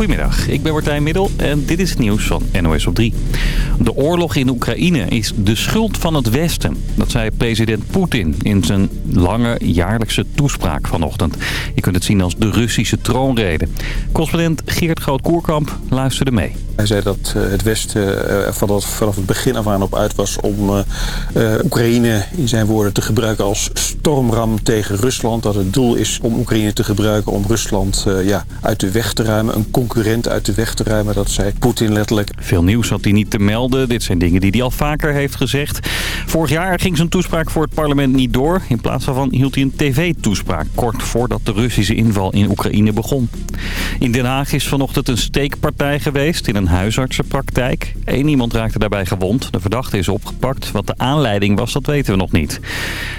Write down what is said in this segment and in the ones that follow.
Goedemiddag, ik ben Martijn Middel en dit is het nieuws van NOS op 3. De oorlog in Oekraïne is de schuld van het Westen. Dat zei president Poetin in zijn lange jaarlijkse toespraak vanochtend. Je kunt het zien als de Russische troonrede. Correspondent Geert Groot-Koerkamp luisterde mee. Hij zei dat eh, het Westen er vanaf het begin af aan op uit was om uh, Oekraïne in zijn woorden te gebruiken als stormram tegen Rusland. Dat het doel is om Oekraïne te gebruiken om Rusland ja, uit de weg te ruimen. Een concurrent uit de weg te ruimen, dat zei Poetin letterlijk. Veel nieuws had hij niet te melden. Dit zijn dingen die hij al vaker heeft gezegd. Vorig jaar ging zijn toespraak voor het parlement niet door. In plaats daarvan hield hij een tv-toespraak kort voordat de Russische inval in Oekraïne begon. In Den Haag is vanochtend een steekpartij geweest in een huisartsenpraktijk. Eén iemand raakte daarbij gewond. De verdachte is opgepakt. Wat de aanleiding was, dat weten we nog niet.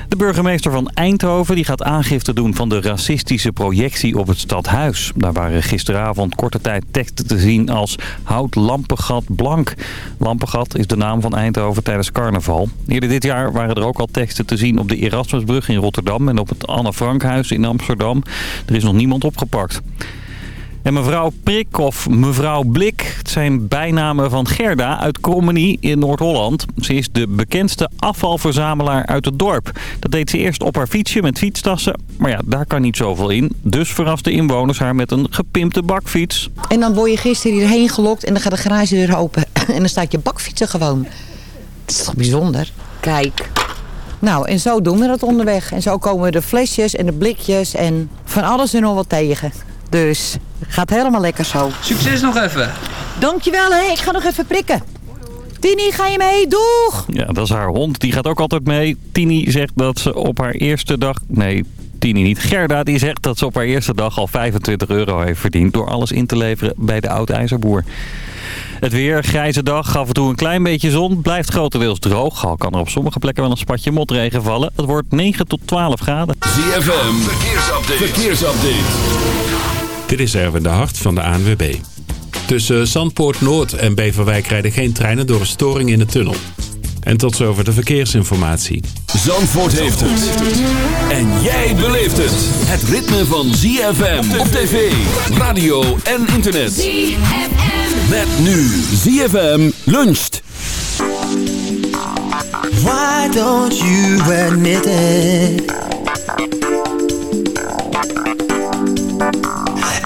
De burgemeester van Eindhoven die gaat aangifte doen van de racistische projectie op het stadhuis. Daar waren gisteravond korte tijd teksten te zien als Houd Lampengat Blank. Lampengat is de naam van Eindhoven tijdens carnaval. Eerder dit jaar waren er ook al teksten te zien op de Erasmusbrug in Rotterdam en op het Anne Frankhuis in Amsterdam. Er is nog niemand opgepakt. En mevrouw Prik of mevrouw Blik, het zijn bijnamen van Gerda uit Krommenie in Noord-Holland. Ze is de bekendste afvalverzamelaar uit het dorp. Dat deed ze eerst op haar fietsje met fietstassen, maar ja, daar kan niet zoveel in. Dus verraste inwoners haar met een gepimpte bakfiets. En dan word je gisteren hierheen gelokt en dan gaat de garagedeur open. En dan staat je bakfietsen gewoon. Dat is toch bijzonder? Kijk. Nou, en zo doen we dat onderweg. En zo komen de flesjes en de blikjes en van alles en nog wat tegen. Dus gaat helemaal lekker zo. Succes nog even. Dankjewel, hè. ik ga nog even prikken. Tini, ga je mee? Doeg! Ja, dat is haar hond. Die gaat ook altijd mee. Tini zegt dat ze op haar eerste dag... Nee, Tini niet. Gerda die zegt dat ze op haar eerste dag al 25 euro heeft verdiend... door alles in te leveren bij de oud-ijzerboer. Het weer, grijze dag, af en toe een klein beetje zon. Blijft grotendeels droog. Al kan er op sommige plekken wel een spatje motregen vallen. Het wordt 9 tot 12 graden. ZFM, verkeersupdate. verkeersupdate. Dit is Erwin de Hart van de ANWB. Tussen Zandpoort Noord en Beverwijk rijden geen treinen door een storing in de tunnel. En tot zover de verkeersinformatie. Zandvoort heeft het. En jij beleeft het. Het ritme van ZFM op tv, radio en internet. ZFM. Met nu ZFM luncht. Why don't you admit it?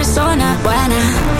persona buena.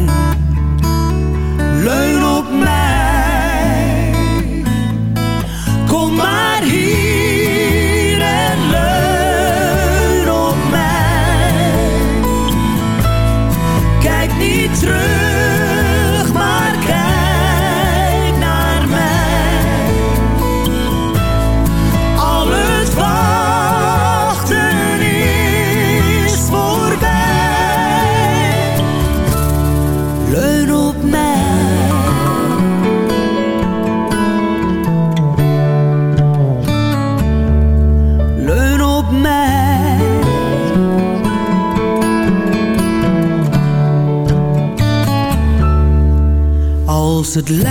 als het lijkt.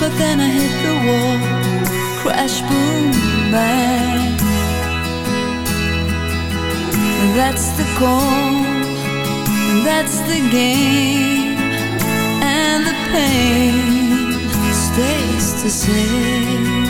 But then I hit the wall, crash, boom, bang. That's the goal, that's the game, and the pain stays the same.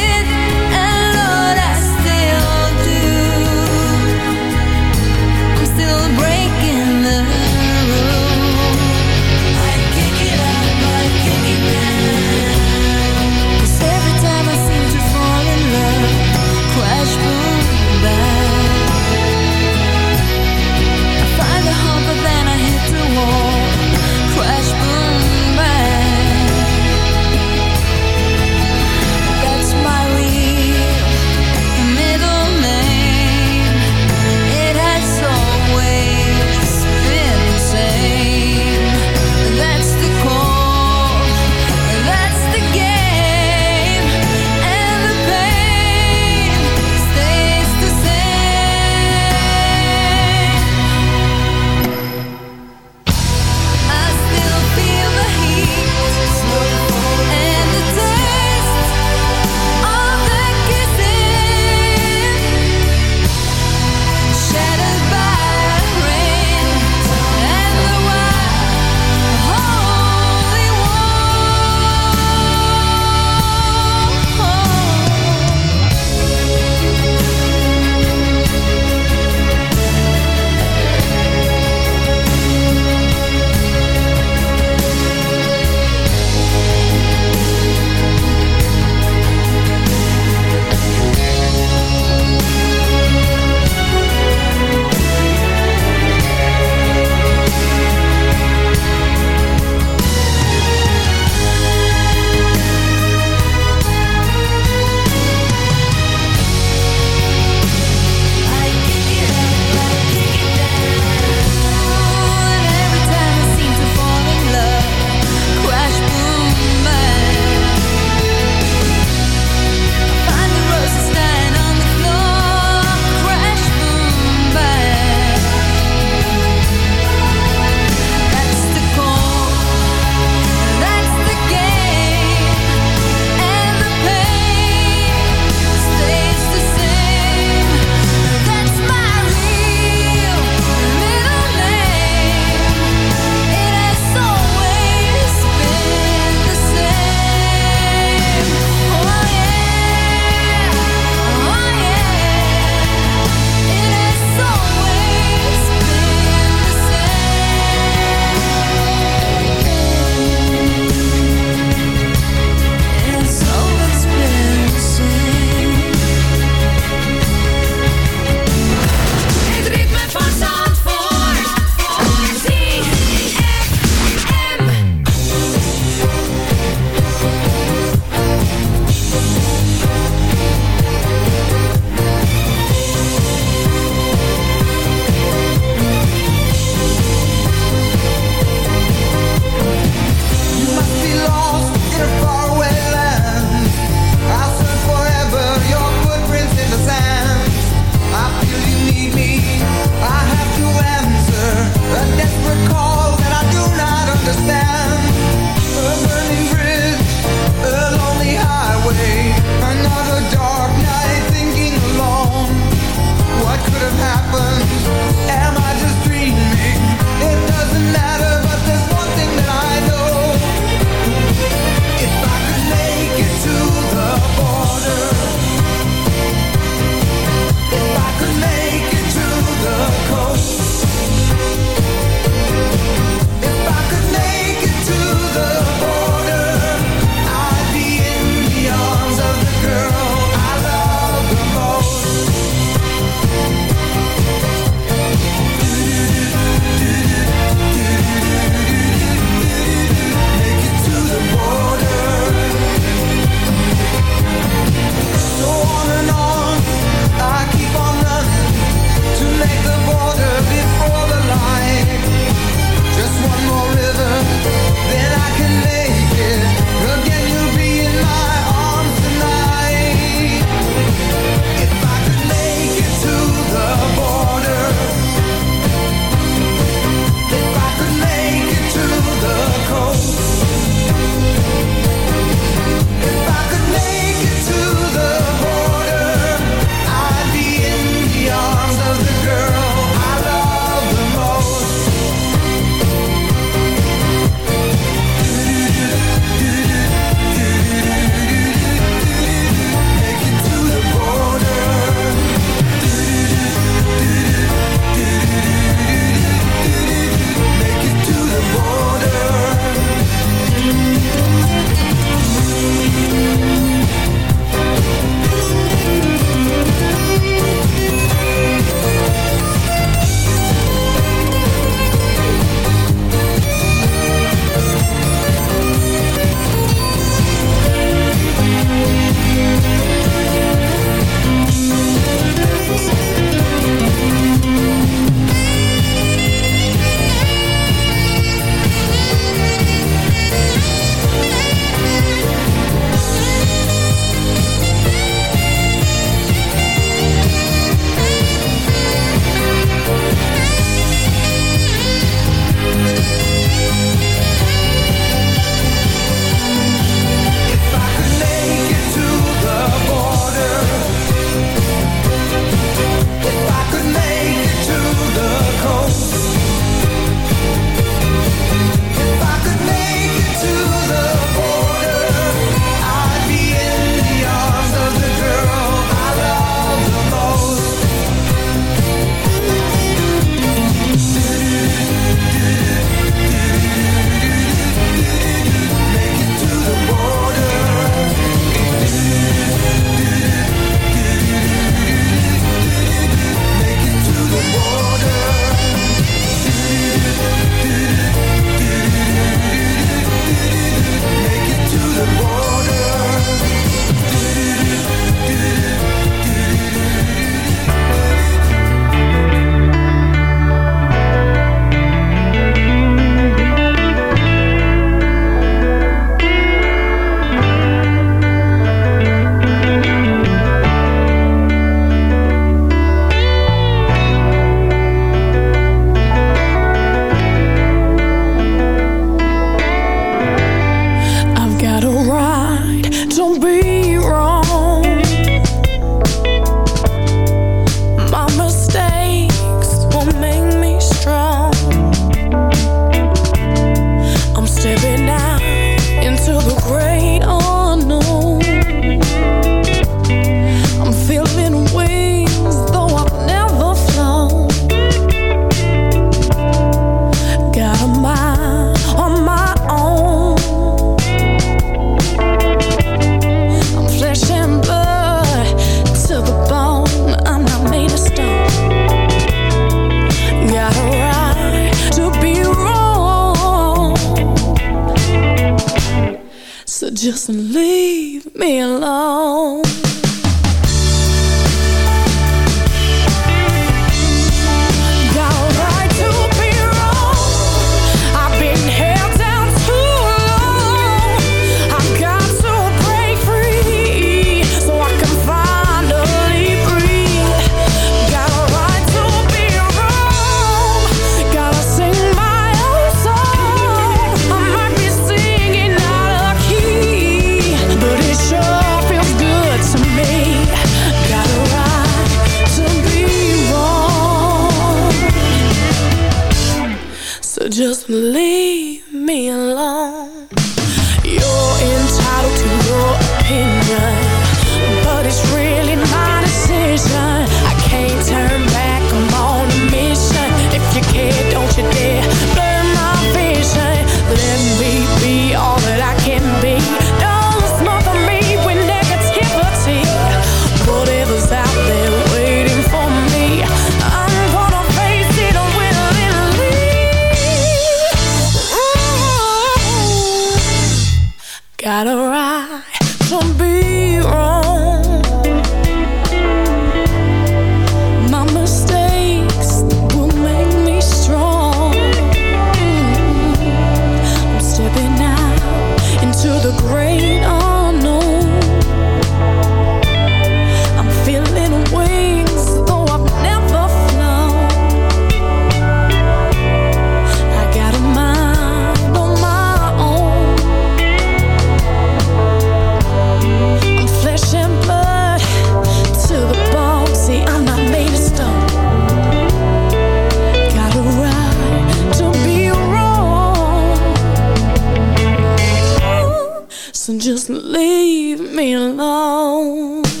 leave me alone.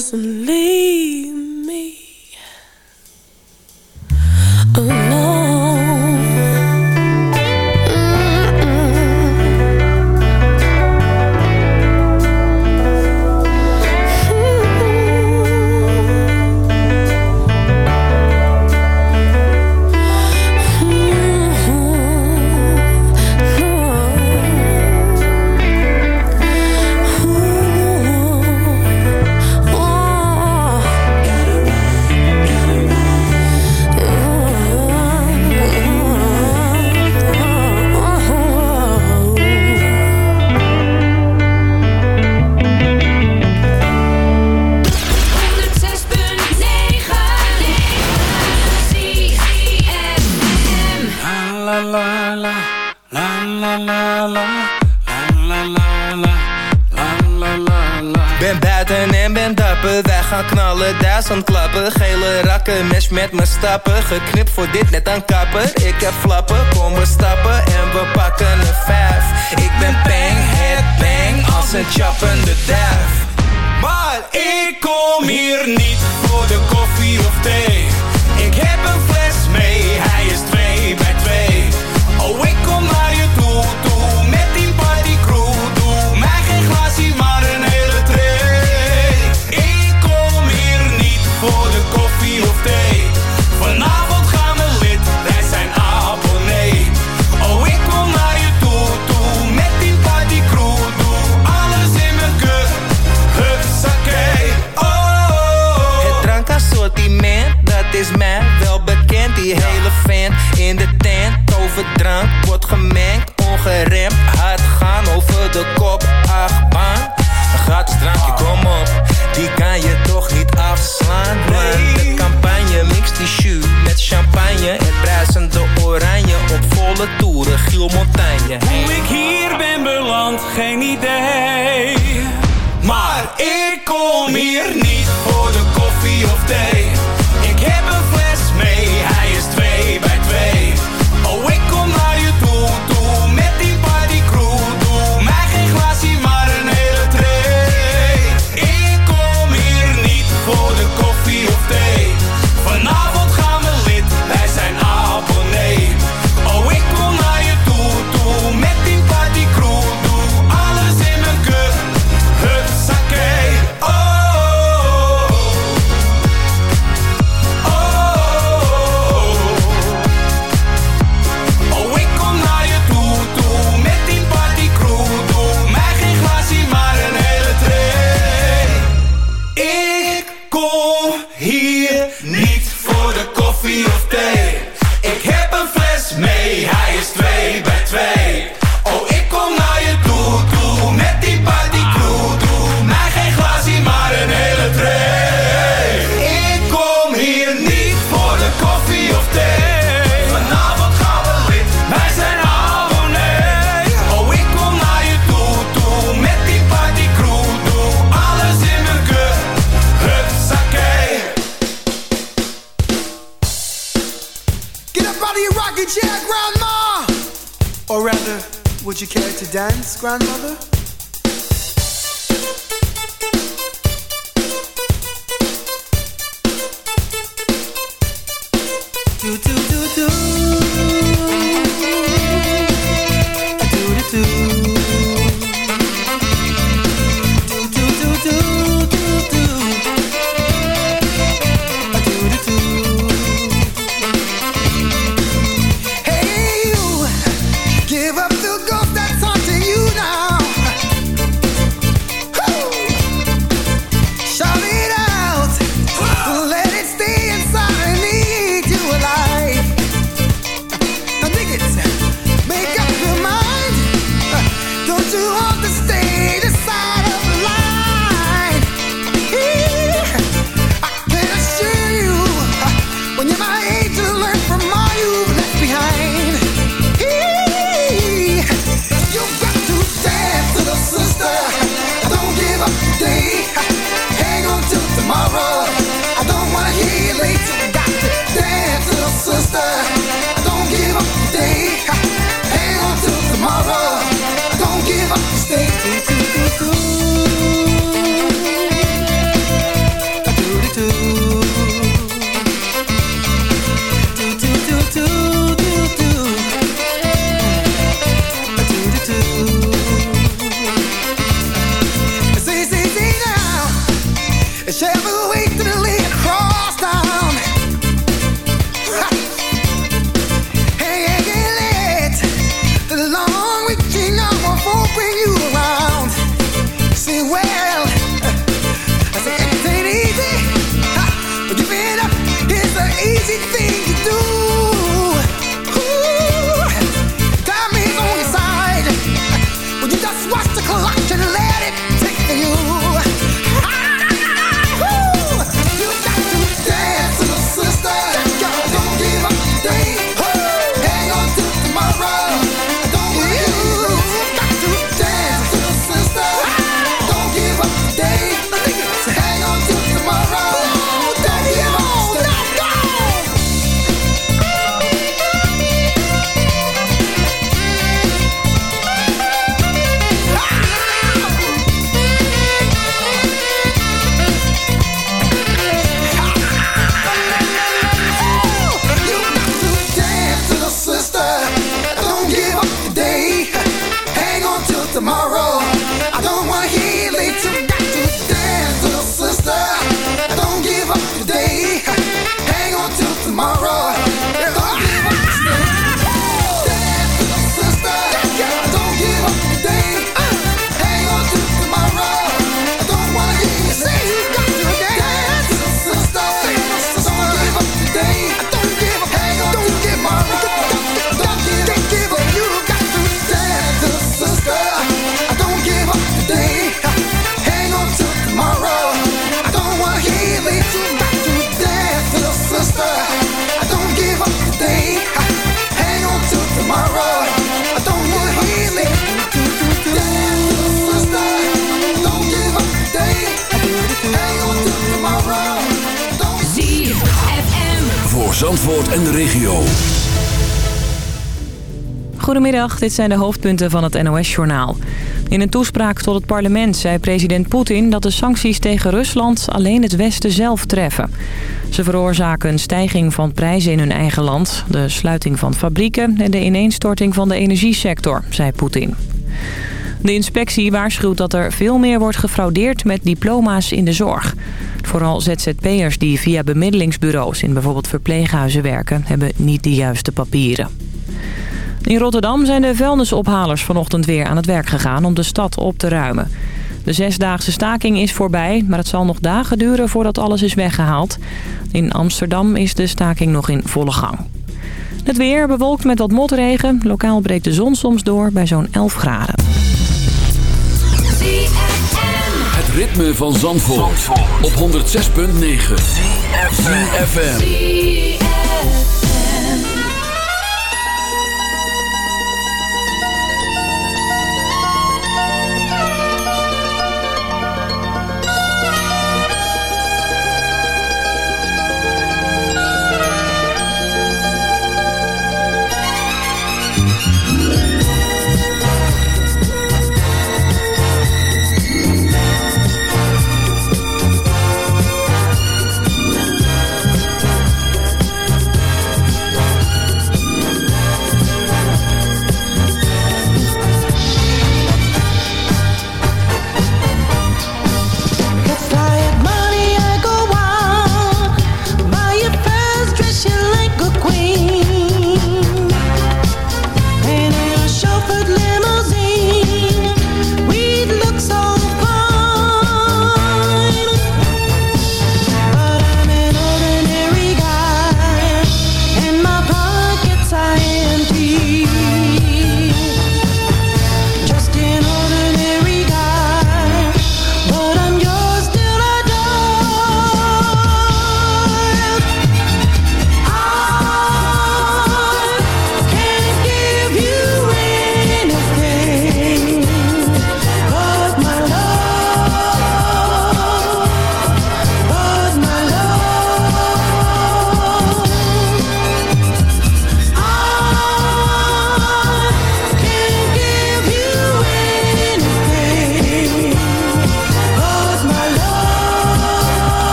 doesn't leave. volle klappen. Gele rakken, mesh met mijn stappen. Geknipt voor dit net aan kapper. Ik heb flappen, kom we stappen en we pakken een vijf. Ik ben bang, het bang, als een chappende derf. Maar ik kom hier niet voor de koffie of thee. Ik heb een fles mee. drank wordt gemengd, ongeremd. Hard gaan over de kop, achtbaan. Een gratis drankje, kom op, die kan je toch niet afslaan. Man. De campagne mixt die met champagne en bruisende oranje op volle toeren, Giel Montagne. Hoe ik hier ben beland, geen idee. Maar ik kom hier niet voor de koffie of thee. Goedemiddag, dit zijn de hoofdpunten van het NOS-journaal. In een toespraak tot het parlement zei president Poetin dat de sancties tegen Rusland alleen het Westen zelf treffen. Ze veroorzaken een stijging van prijzen in hun eigen land, de sluiting van fabrieken en de ineenstorting van de energiesector, zei Poetin. De inspectie waarschuwt dat er veel meer wordt gefraudeerd met diploma's in de zorg. Vooral ZZP'ers die via bemiddelingsbureaus in bijvoorbeeld verpleeghuizen werken... hebben niet de juiste papieren. In Rotterdam zijn de vuilnisophalers vanochtend weer aan het werk gegaan om de stad op te ruimen. De zesdaagse staking is voorbij, maar het zal nog dagen duren voordat alles is weggehaald. In Amsterdam is de staking nog in volle gang. Het weer bewolkt met wat motregen. Lokaal breekt de zon soms door bij zo'n 11 graden. Het ritme van Zandvoort, op 106.9.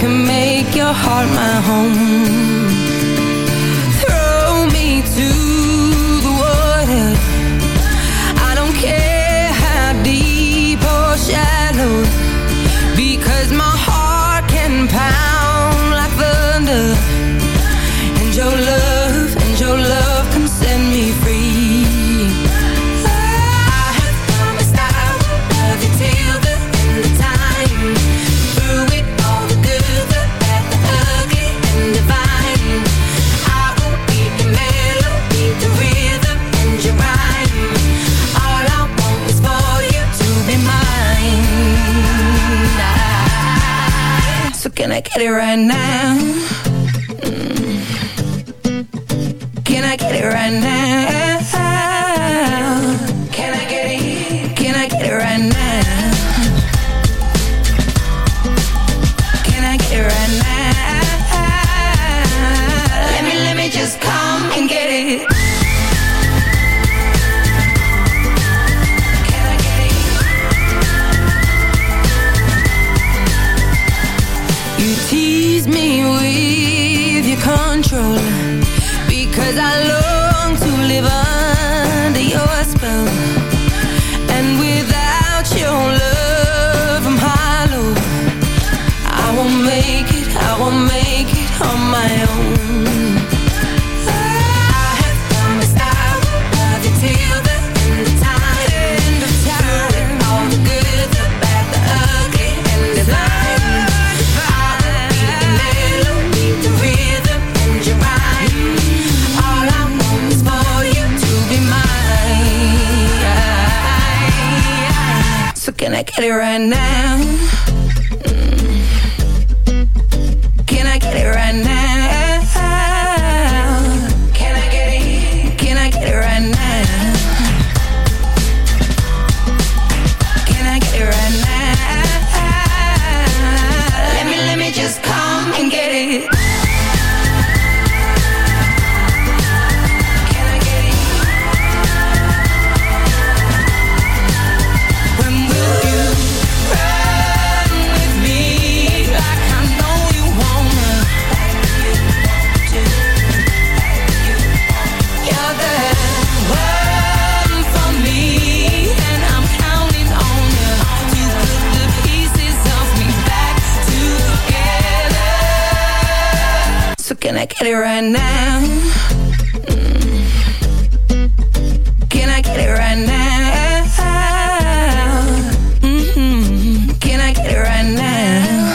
Can make your heart my home. right now. So can I get it right now? Mm. Can I get it right now? get it right now? Mm. Can I get it right now? Mm-hmm. Can I get it right now?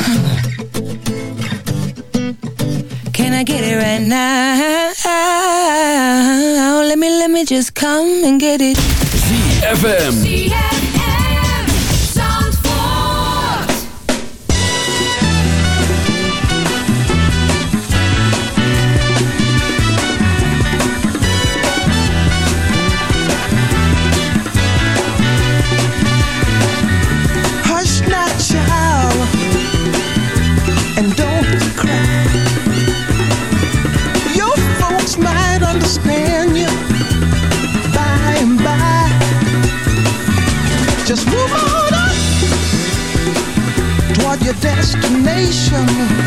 Can I get it right now? Let me, let me just come and get it. ZFM. your destination.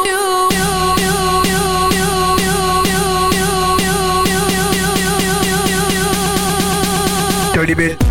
the.